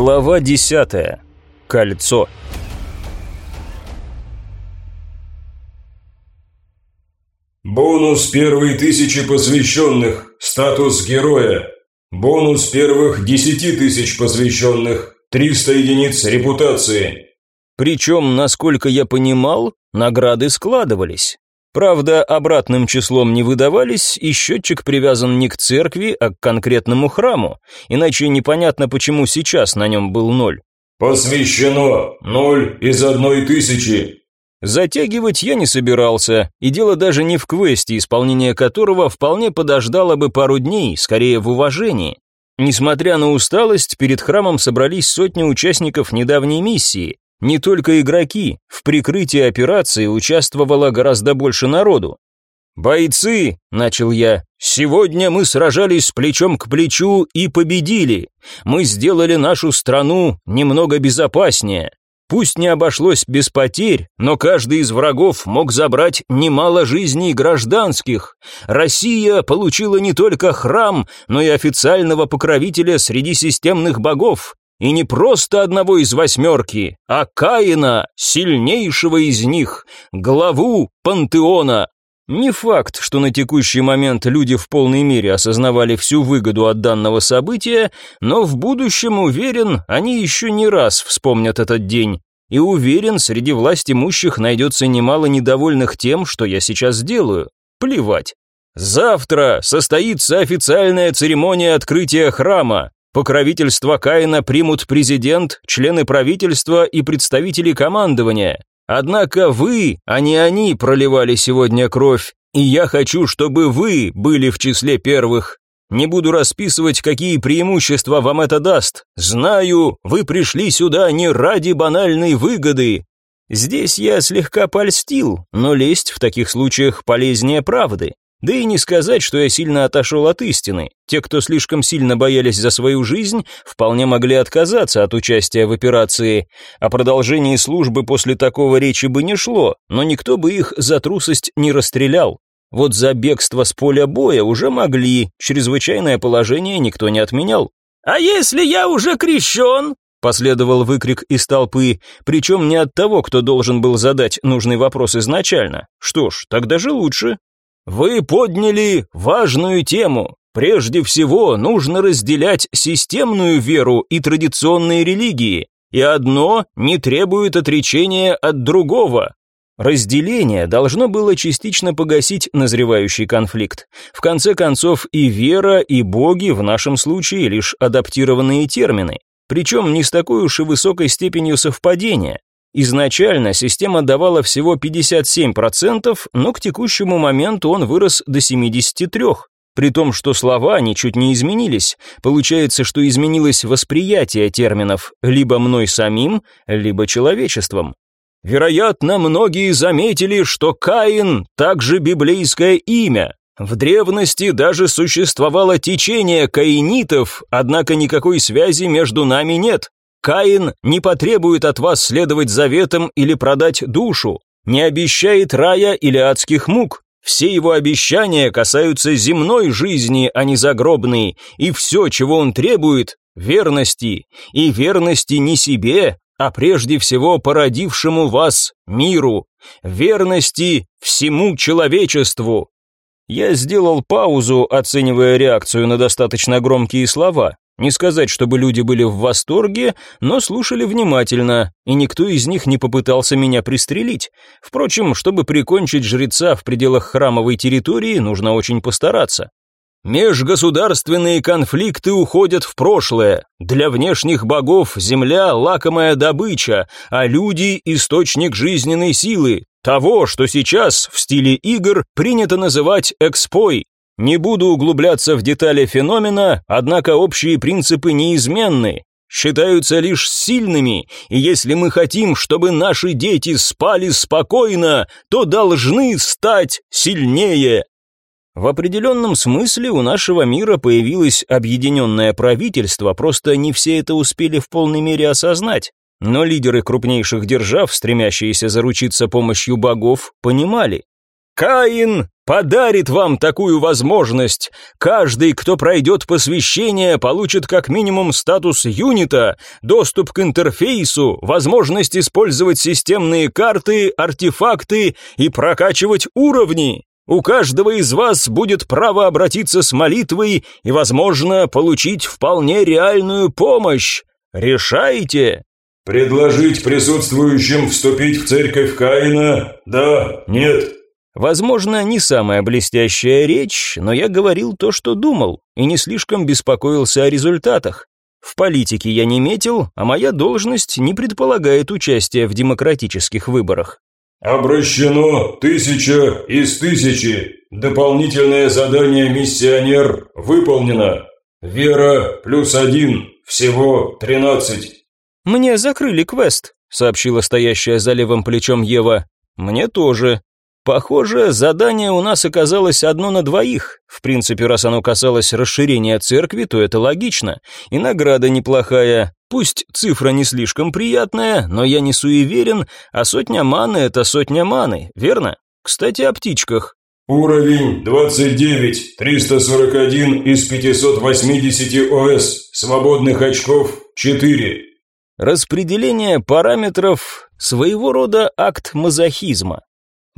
Глава 10. Кольцо. Бонус первой тысячи посвященных. Статус героя. Бонус первых десяти тысяч посвященных. 300 единиц репутации. Причем, насколько я понимал, награды складывались. Правда, обратным числом не выдавались, и счетчик привязан не к церкви, а к конкретному храму, иначе непонятно, почему сейчас на нем был ноль. «Посвящено ноль из одной тысячи». Затягивать я не собирался, и дело даже не в квесте, исполнение которого вполне подождало бы пару дней, скорее в уважении. Несмотря на усталость, перед храмом собрались сотни участников недавней миссии, не только игроки, в прикрытии операции участвовало гораздо больше народу. «Бойцы!» – начал я. «Сегодня мы сражались плечом к плечу и победили. Мы сделали нашу страну немного безопаснее. Пусть не обошлось без потерь, но каждый из врагов мог забрать немало жизней гражданских. Россия получила не только храм, но и официального покровителя среди системных богов. И не просто одного из восьмерки, а Каина, сильнейшего из них, главу пантеона. Не факт, что на текущий момент люди в полной мере осознавали всю выгоду от данного события, но в будущем, уверен, они еще не раз вспомнят этот день. И уверен, среди власть имущих найдется немало недовольных тем, что я сейчас делаю. Плевать. Завтра состоится официальная церемония открытия храма. Покровительство Каина примут президент, члены правительства и представители командования. Однако вы, а не они, проливали сегодня кровь, и я хочу, чтобы вы были в числе первых. Не буду расписывать, какие преимущества вам это даст. Знаю, вы пришли сюда не ради банальной выгоды. Здесь я слегка польстил, но лезть в таких случаях полезнее правды. Да и не сказать, что я сильно отошел от истины. Те, кто слишком сильно боялись за свою жизнь, вполне могли отказаться от участия в операции. О продолжении службы после такого речи бы не шло, но никто бы их за трусость не расстрелял. Вот за бегство с поля боя уже могли, чрезвычайное положение никто не отменял. «А если я уже крещен?» Последовал выкрик из толпы, причем не от того, кто должен был задать нужный вопрос изначально. Что ж, тогда же лучше. Вы подняли важную тему. Прежде всего, нужно разделять системную веру и традиционные религии, и одно не требует отречения от другого. Разделение должно было частично погасить назревающий конфликт. В конце концов, и вера, и боги в нашем случае лишь адаптированные термины, причем не с такой уж и высокой степенью совпадения. Изначально система давала всего 57%, но к текущему моменту он вырос до 73%. При том, что слова ничуть не изменились. Получается, что изменилось восприятие терминов либо мной самим, либо человечеством. Вероятно, многие заметили, что Каин также библейское имя. В древности даже существовало течение каинитов, однако никакой связи между нами нет. Каин не потребует от вас следовать заветам или продать душу, не обещает рая или адских мук. Все его обещания касаются земной жизни, а не загробной, и все, чего он требует – верности, и верности не себе, а прежде всего породившему вас миру, верности всему человечеству. Я сделал паузу, оценивая реакцию на достаточно громкие слова. Не сказать, чтобы люди были в восторге, но слушали внимательно, и никто из них не попытался меня пристрелить. Впрочем, чтобы прикончить жреца в пределах храмовой территории, нужно очень постараться. Межгосударственные конфликты уходят в прошлое. Для внешних богов земля – лакомая добыча, а люди – источник жизненной силы, того, что сейчас в стиле игр принято называть экспой, не буду углубляться в детали феномена, однако общие принципы неизменны, считаются лишь сильными, и если мы хотим, чтобы наши дети спали спокойно, то должны стать сильнее. В определенном смысле у нашего мира появилось объединенное правительство, просто не все это успели в полной мере осознать. Но лидеры крупнейших держав, стремящиеся заручиться помощью богов, понимали. Каин подарит вам такую возможность. Каждый, кто пройдет посвящение, получит как минимум статус юнита, доступ к интерфейсу, возможность использовать системные карты, артефакты и прокачивать уровни. У каждого из вас будет право обратиться с молитвой и, возможно, получить вполне реальную помощь. Решайте. Предложить присутствующим вступить в церковь Каина? Да, нет. Возможно, не самая блестящая речь, но я говорил то, что думал, и не слишком беспокоился о результатах. В политике я не метил, а моя должность не предполагает участия в демократических выборах. Обращено тысяча из тысячи. Дополнительное задание «Миссионер» выполнено. Вера плюс один, всего тринадцать. «Мне закрыли квест», — сообщила стоящая за левым плечом Ева. «Мне тоже. Похоже, задание у нас оказалось одно на двоих. В принципе, раз оно касалось расширения церкви, то это логично. И награда неплохая. Пусть цифра не слишком приятная, но я не суеверен, а сотня маны – это сотня маны, верно? Кстати, о птичках. Уровень 29, 341 из 580 ОС, свободных очков 4. Распределение параметров – своего рода акт мазохизма.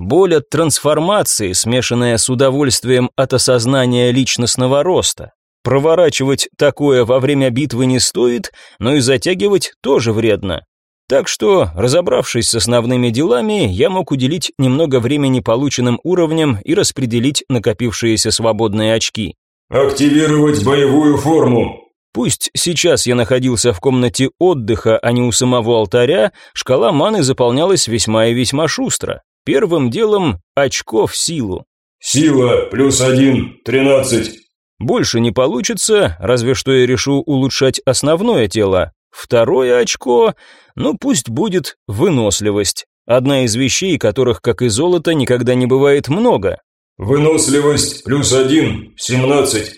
Боль от трансформации, смешанная с удовольствием от осознания личностного роста. Проворачивать такое во время битвы не стоит, но и затягивать тоже вредно. Так что, разобравшись с основными делами, я мог уделить немного времени полученным уровням и распределить накопившиеся свободные очки. «Активировать боевую форму», Пусть сейчас я находился в комнате отдыха, а не у самого алтаря, шкала маны заполнялась весьма и весьма шустро. Первым делом очко в силу. Сила плюс один, тринадцать. Больше не получится, разве что я решу улучшать основное тело. Второе очко, ну пусть будет выносливость. Одна из вещей, которых, как и золото, никогда не бывает много. Выносливость плюс один, семнадцать.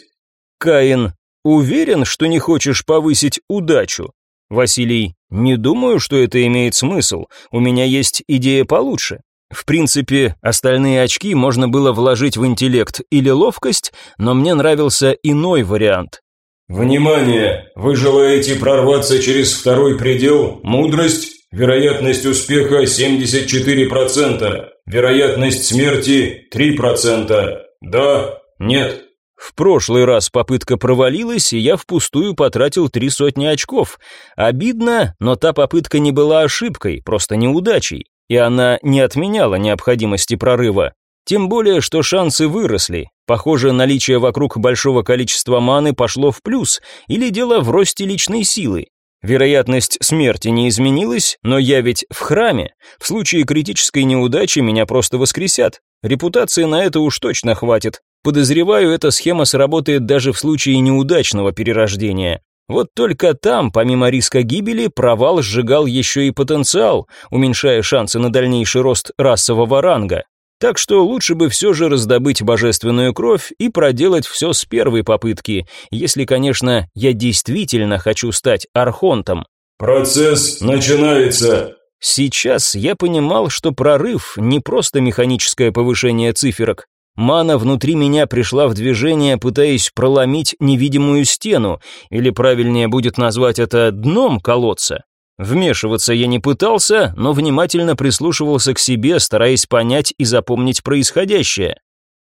Каин, уверен, что не хочешь повысить удачу? Василий, не думаю, что это имеет смысл. У меня есть идея получше. В принципе, остальные очки можно было вложить в интеллект или ловкость, но мне нравился иной вариант. Внимание! Вы желаете прорваться через второй предел? Мудрость? Вероятность успеха 74%. Вероятность смерти 3%. Да? Нет? В прошлый раз попытка провалилась, и я впустую потратил три сотни очков. Обидно, но та попытка не была ошибкой, просто неудачей и она не отменяла необходимости прорыва. Тем более, что шансы выросли. Похоже, наличие вокруг большого количества маны пошло в плюс, или дело в росте личной силы. Вероятность смерти не изменилась, но я ведь в храме. В случае критической неудачи меня просто воскресят. Репутации на это уж точно хватит. Подозреваю, эта схема сработает даже в случае неудачного перерождения. Вот только там, помимо риска гибели, провал сжигал еще и потенциал, уменьшая шансы на дальнейший рост расового ранга. Так что лучше бы все же раздобыть божественную кровь и проделать все с первой попытки, если, конечно, я действительно хочу стать архонтом. «Процесс начинается!» Сейчас я понимал, что прорыв не просто механическое повышение циферок, Мана внутри меня пришла в движение, пытаясь проломить невидимую стену, или правильнее будет назвать это дном колодца. Вмешиваться я не пытался, но внимательно прислушивался к себе, стараясь понять и запомнить происходящее.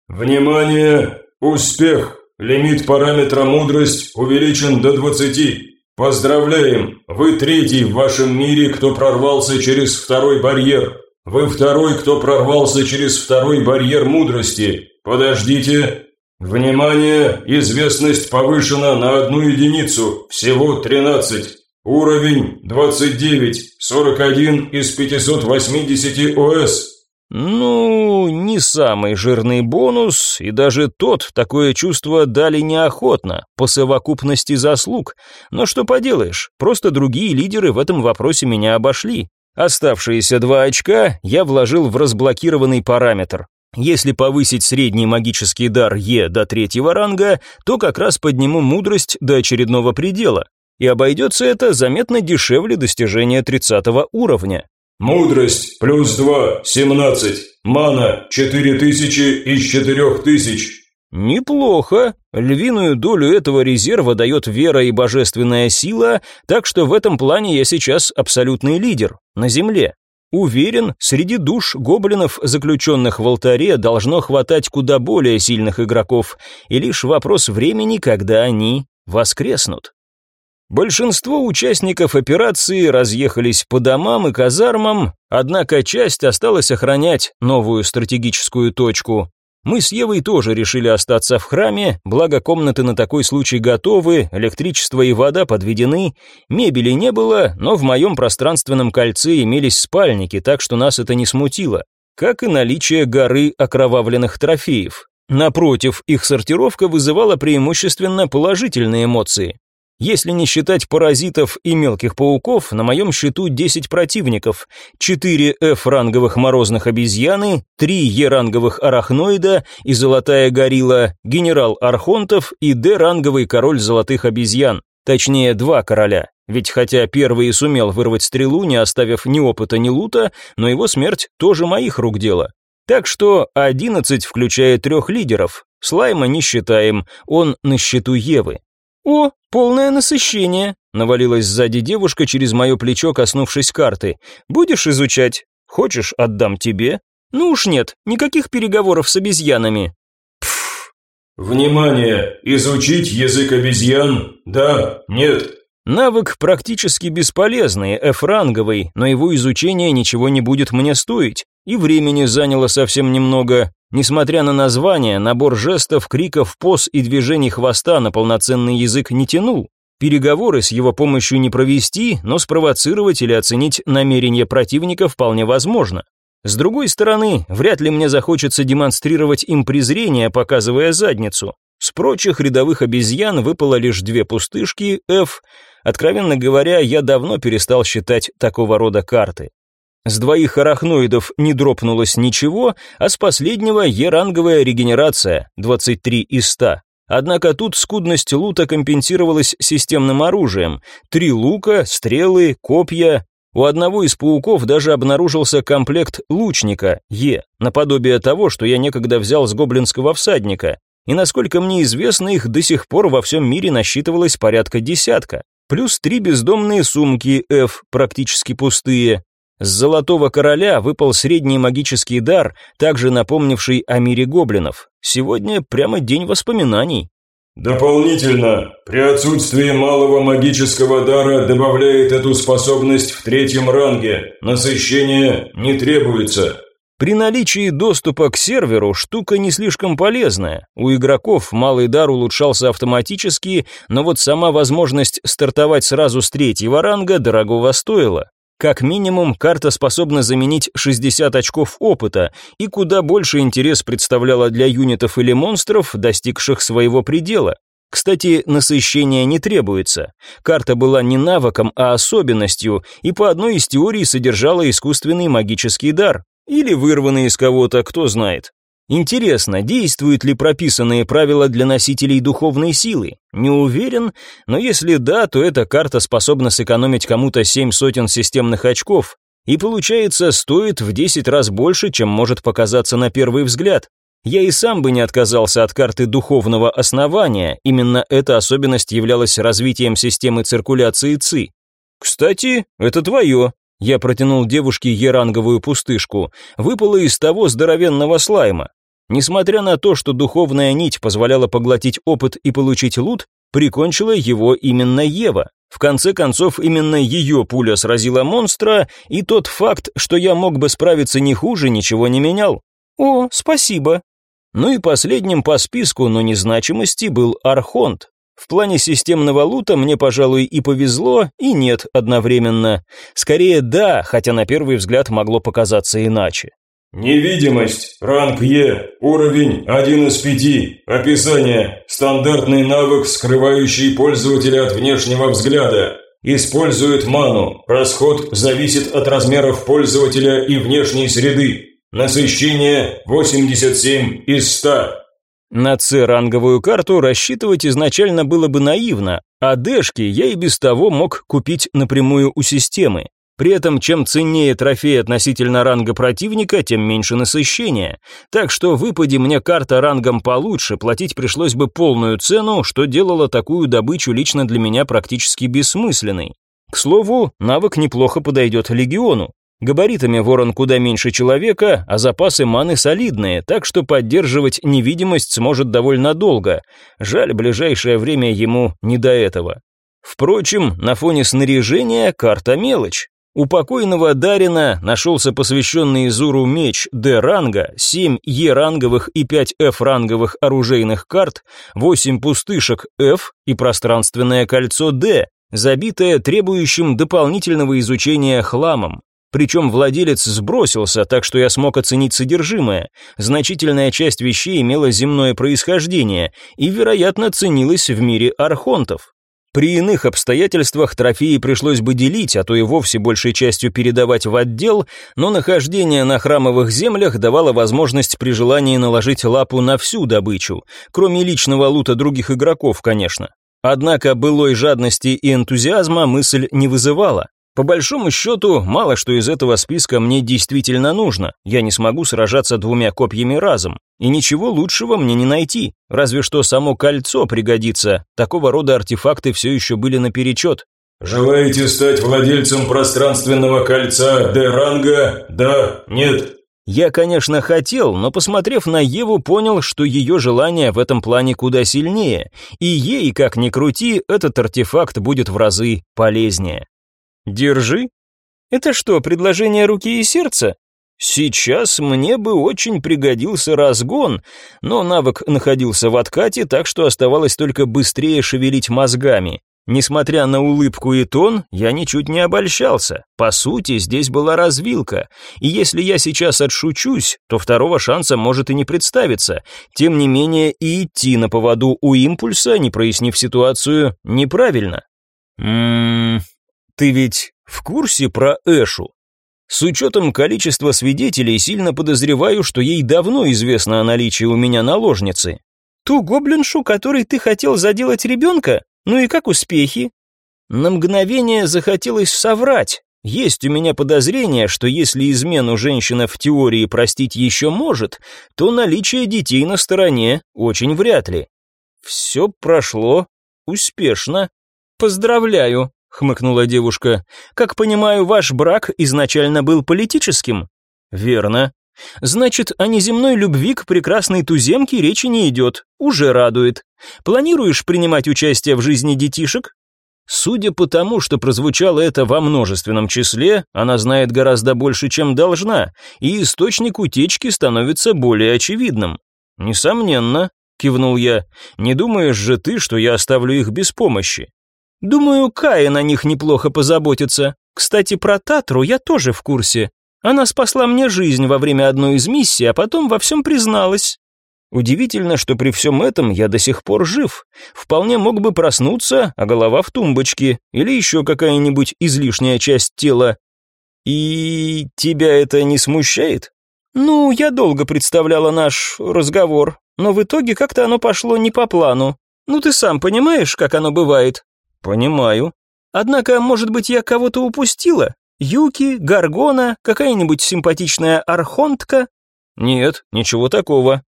«Внимание! Успех! Лимит параметра мудрость увеличен до 20. Поздравляем! Вы третий в вашем мире, кто прорвался через второй барьер. Вы второй, кто прорвался через второй барьер мудрости. Подождите. Внимание, известность повышена на одну единицу, всего 13. Уровень 29, 41 из 580 ОС. Ну, не самый жирный бонус, и даже тот такое чувство дали неохотно, по совокупности заслуг. Но что поделаешь, просто другие лидеры в этом вопросе меня обошли. Оставшиеся два очка я вложил в разблокированный параметр. Если повысить средний магический дар Е до третьего ранга, то как раз подниму мудрость до очередного предела. И обойдется это заметно дешевле достижения 30 уровня. Мудрость плюс 2, 17. Мана 4000 из 4000. Неплохо. Львиную долю этого резерва дает вера и божественная сила, так что в этом плане я сейчас абсолютный лидер на земле. Уверен, среди душ гоблинов, заключенных в алтаре, должно хватать куда более сильных игроков, и лишь вопрос времени, когда они воскреснут. Большинство участников операции разъехались по домам и казармам, однако часть осталась охранять новую стратегическую точку. Мы с Евой тоже решили остаться в храме, благо комнаты на такой случай готовы, электричество и вода подведены, мебели не было, но в моем пространственном кольце имелись спальники, так что нас это не смутило, как и наличие горы окровавленных трофеев. Напротив, их сортировка вызывала преимущественно положительные эмоции. Если не считать паразитов и мелких пауков, на моем счету 10 противников, 4 F-ранговых морозных обезьяны, 3 Е-ранговых арахноида и золотая горилла, генерал Архонтов и Д-ранговый король золотых обезьян. Точнее, два короля. Ведь хотя первый и сумел вырвать стрелу, не оставив ни опыта, ни лута, но его смерть тоже моих рук дело. Так что 11, включая трех лидеров. Слайма не считаем, он на счету Евы. «О, полное насыщение!» — навалилась сзади девушка через мое плечо, коснувшись карты. «Будешь изучать? Хочешь, отдам тебе?» «Ну уж нет, никаких переговоров с обезьянами». Пф. «Внимание! Изучить язык обезьян? Да? Нет?» Навык практически бесполезный, F-ранговый, но его изучение ничего не будет мне стоить, и времени заняло совсем немного. Несмотря на название, набор жестов, криков, поз и движений хвоста на полноценный язык не тянул. Переговоры с его помощью не провести, но спровоцировать или оценить намерения противника вполне возможно. С другой стороны, вряд ли мне захочется демонстрировать им презрение, показывая задницу. С прочих рядовых обезьян выпало лишь две пустышки, F. Откровенно говоря, я давно перестал считать такого рода карты. С двоих арахноидов не дропнулось ничего, а с последнего Е-ранговая регенерация, 23 из 100. Однако тут скудность лута компенсировалась системным оружием. Три лука, стрелы, копья. У одного из пауков даже обнаружился комплект лучника, Е, наподобие того, что я некогда взял с гоблинского всадника. И насколько мне известно, их до сих пор во всем мире насчитывалось порядка десятка. Плюс три бездомные сумки F, практически пустые, с Золотого Короля выпал средний магический дар, также напомнивший о мире гоблинов. Сегодня прямо день воспоминаний. Дополнительно, при отсутствии малого магического дара добавляет эту способность в третьем ранге. Насыщение не требуется. При наличии доступа к серверу штука не слишком полезная. У игроков малый дар улучшался автоматически, но вот сама возможность стартовать сразу с третьего ранга дорогого стоила. Как минимум, карта способна заменить 60 очков опыта, и куда больше интерес представляла для юнитов или монстров, достигших своего предела. Кстати, насыщение не требуется. Карта была не навыком, а особенностью, и по одной из теорий содержала искусственный магический дар. Или вырванный из кого-то, кто знает. Интересно, действуют ли прописанные правила для носителей духовной силы? Не уверен, но если да, то эта карта способна сэкономить кому-то семь сотен системных очков, и получается, стоит в 10 раз больше, чем может показаться на первый взгляд. Я и сам бы не отказался от карты духовного основания, именно эта особенность являлась развитием системы циркуляции ЦИ. Кстати, это твое. Я протянул девушке еранговую пустышку. Выпало из того здоровенного слайма. Несмотря на то, что духовная нить позволяла поглотить опыт и получить лут, прикончила его именно Ева. В конце концов, именно ее пуля сразила монстра, и тот факт, что я мог бы справиться не хуже, ничего не менял. О, спасибо. Ну и последним по списку, но незначимости, был Архонт. В плане системного лута мне, пожалуй, и повезло, и нет одновременно. Скорее да, хотя на первый взгляд могло показаться иначе. Невидимость. Ранг Е. Уровень 1 из 5. Описание. Стандартный навык, скрывающий пользователя от внешнего взгляда. Использует ману. Расход зависит от размеров пользователя и внешней среды. Насыщение 87 из 100. На С-ранговую карту рассчитывать изначально было бы наивно, а Дэшки я и без того мог купить напрямую у системы. При этом, чем ценнее трофей относительно ранга противника, тем меньше насыщения. Так что выпади мне карта рангом получше, платить пришлось бы полную цену, что делало такую добычу лично для меня практически бессмысленной. К слову, навык неплохо подойдет легиону. Габаритами ворон куда меньше человека, а запасы маны солидные, так что поддерживать невидимость сможет довольно долго. Жаль, ближайшее время ему не до этого. Впрочем, на фоне снаряжения карта мелочь. У покойного Дарина нашелся посвященный Изуру меч Д-ранга, 7 Е-ранговых и 5 F-ранговых оружейных карт, 8 пустышек F и пространственное кольцо Д, забитое требующим дополнительного изучения хламом. Причем владелец сбросился, так что я смог оценить содержимое. Значительная часть вещей имела земное происхождение и, вероятно, ценилась в мире архонтов. При иных обстоятельствах трофеи пришлось бы делить, а то и вовсе большей частью передавать в отдел, но нахождение на храмовых землях давало возможность при желании наложить лапу на всю добычу, кроме личного лута других игроков, конечно. Однако былой жадности и энтузиазма мысль не вызывала. По большому счету, мало что из этого списка мне действительно нужно. Я не смогу сражаться двумя копьями разом. И ничего лучшего мне не найти. Разве что само кольцо пригодится. Такого рода артефакты все еще были наперечет. «Желаете стать владельцем пространственного кольца Д-ранга? Да? Нет?» Я, конечно, хотел, но, посмотрев на Еву, понял, что ее желание в этом плане куда сильнее, и ей, как ни крути, этот артефакт будет в разы полезнее. Держи. Это что, предложение руки и сердца? Сейчас мне бы очень пригодился разгон, но навык находился в откате, так что оставалось только быстрее шевелить мозгами. Несмотря на улыбку и тон, я ничуть не обольщался. По сути, здесь была развилка, и если я сейчас отшучусь, то второго шанса может и не представиться. Тем не менее, и идти на поводу у импульса, не прояснив ситуацию, неправильно. Ммм, ты ведь в курсе про Эшу? С учетом количества свидетелей, сильно подозреваю, что ей давно известно о наличии у меня наложницы. Ту гоблиншу, которой ты хотел заделать ребенка? Ну и как успехи? На мгновение захотелось соврать. Есть у меня подозрение, что если измену женщина в теории простить еще может, то наличие детей на стороне очень вряд ли. Все прошло успешно. Поздравляю хмыкнула девушка. Как понимаю, ваш брак изначально был политическим? Верно. Значит, о неземной любви к прекрасной туземке речи не идет. Уже радует. Планируешь принимать участие в жизни детишек? Судя по тому, что прозвучало это во множественном числе, она знает гораздо больше, чем должна, и источник утечки становится более очевидным. Несомненно, кивнул я. Не думаешь же ты, что я оставлю их без помощи? Думаю, Кая на них неплохо позаботится. Кстати, про Татру я тоже в курсе. Она спасла мне жизнь во время одной из миссий, а потом во всем призналась. Удивительно, что при всем этом я до сих пор жив. Вполне мог бы проснуться, а голова в тумбочке, или еще какая-нибудь излишняя часть тела. И тебя это не смущает? Ну, я долго представляла наш разговор, но в итоге как-то оно пошло не по плану. Ну, ты сам понимаешь, как оно бывает. «Понимаю. Однако, может быть, я кого-то упустила? Юки, Гаргона, какая-нибудь симпатичная архонтка?» «Нет, ничего такого».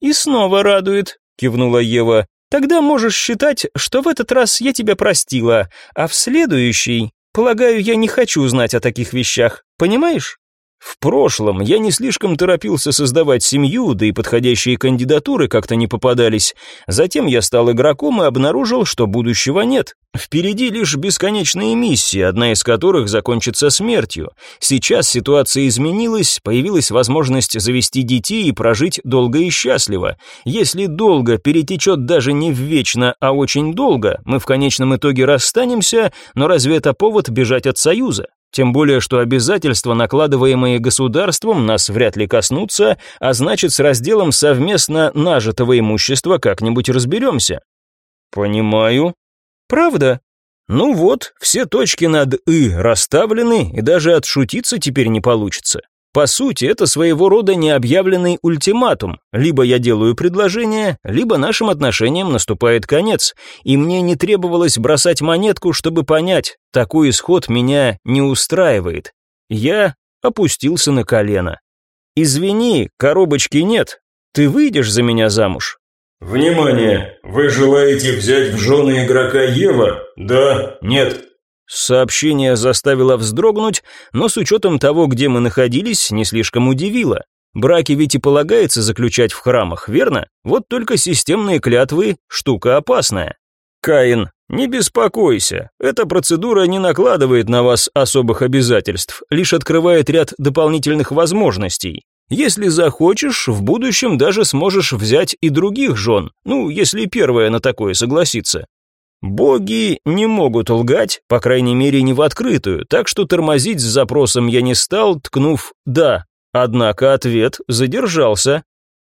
«И снова радует», — кивнула Ева. «Тогда можешь считать, что в этот раз я тебя простила, а в следующий, полагаю, я не хочу знать о таких вещах, понимаешь?» В прошлом я не слишком торопился создавать семью, да и подходящие кандидатуры как-то не попадались. Затем я стал игроком и обнаружил, что будущего нет. Впереди лишь бесконечные миссии, одна из которых закончится смертью. Сейчас ситуация изменилась, появилась возможность завести детей и прожить долго и счастливо. Если долго перетечет даже не в вечно, а очень долго, мы в конечном итоге расстанемся, но разве это повод бежать от союза? Тем более, что обязательства, накладываемые государством, нас вряд ли коснутся, а значит, с разделом совместно нажитого имущества как-нибудь разберемся. Понимаю. Правда? Ну вот, все точки над «и» расставлены, и даже отшутиться теперь не получится. По сути, это своего рода необъявленный ультиматум. Либо я делаю предложение, либо нашим отношениям наступает конец. И мне не требовалось бросать монетку, чтобы понять, такой исход меня не устраивает. Я опустился на колено. «Извини, коробочки нет. Ты выйдешь за меня замуж?» «Внимание! Вы желаете взять в жены игрока Ева? Да? Нет?» Сообщение заставило вздрогнуть, но с учетом того, где мы находились, не слишком удивило. Браки ведь и полагается заключать в храмах, верно? Вот только системные клятвы – штука опасная. Каин, не беспокойся, эта процедура не накладывает на вас особых обязательств, лишь открывает ряд дополнительных возможностей. Если захочешь, в будущем даже сможешь взять и других жен, ну, если первая на такое согласится. Боги не могут лгать, по крайней мере, не в открытую, так что тормозить с запросом я не стал, ткнув «да». Однако ответ задержался.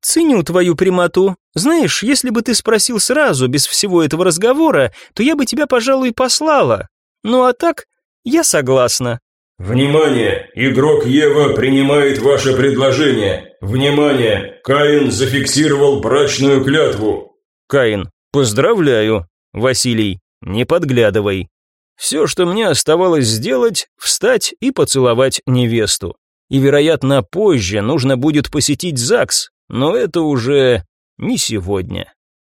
«Ценю твою прямоту. Знаешь, если бы ты спросил сразу, без всего этого разговора, то я бы тебя, пожалуй, послала. Ну а так, я согласна». «Внимание! Игрок Ева принимает ваше предложение. Внимание! Каин зафиксировал брачную клятву». «Каин, поздравляю. Василий, не подглядывай. Все, что мне оставалось сделать, встать и поцеловать невесту. И, вероятно, позже нужно будет посетить ЗАГС, но это уже не сегодня.